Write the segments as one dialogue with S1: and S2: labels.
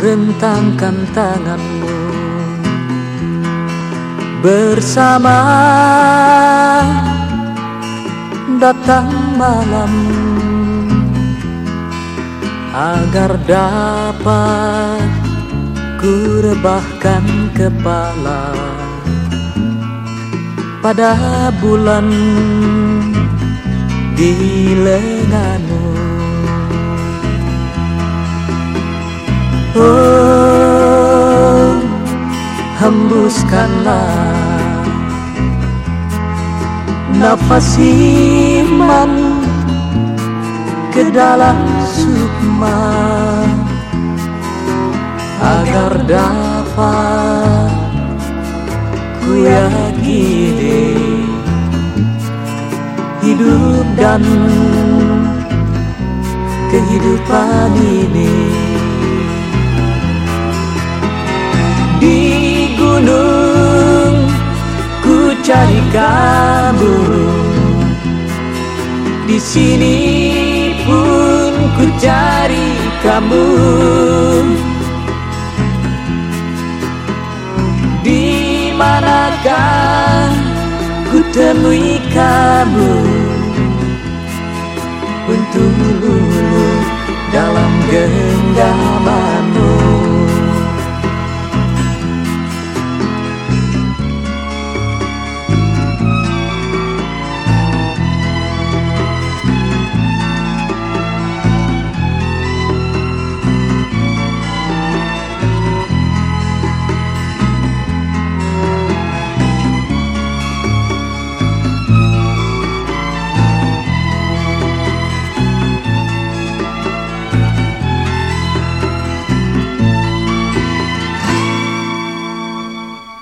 S1: Rentangkan tanganmu bersama. Datang malam agar dapat ku rebahkan kepala. Pada bulan di lenganmu Oh, hembuskanlah nafas iman ke dalam sukma agar dapat ku yakini hidup dan kehidupan ini di gunung ku cari kamu. Di sini pun ku cari kamu. Di manakah ku temui kamu? Untuk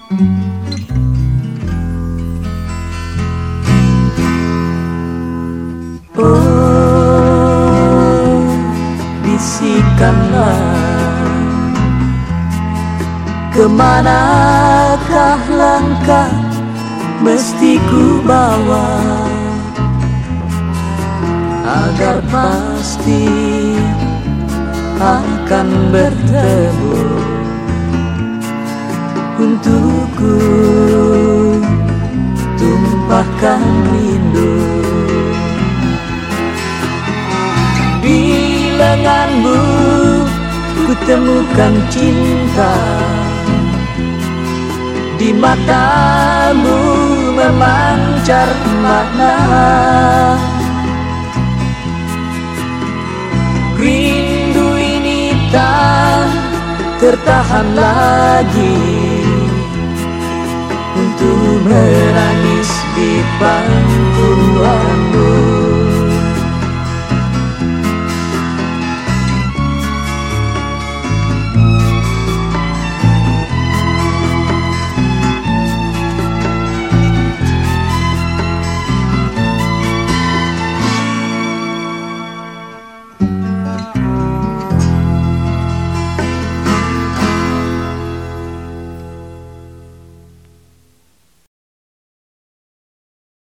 S1: Bisikanlah Ke manakah langkah mesti ku bawa? Agar pasti akan bertemu Untukku tumpahkan rindu. Di lenganmu ku temukan cinta. Di matamu memancar makna. Rindu ini tak tertahan lagi Untuk menangis di pangkuanmu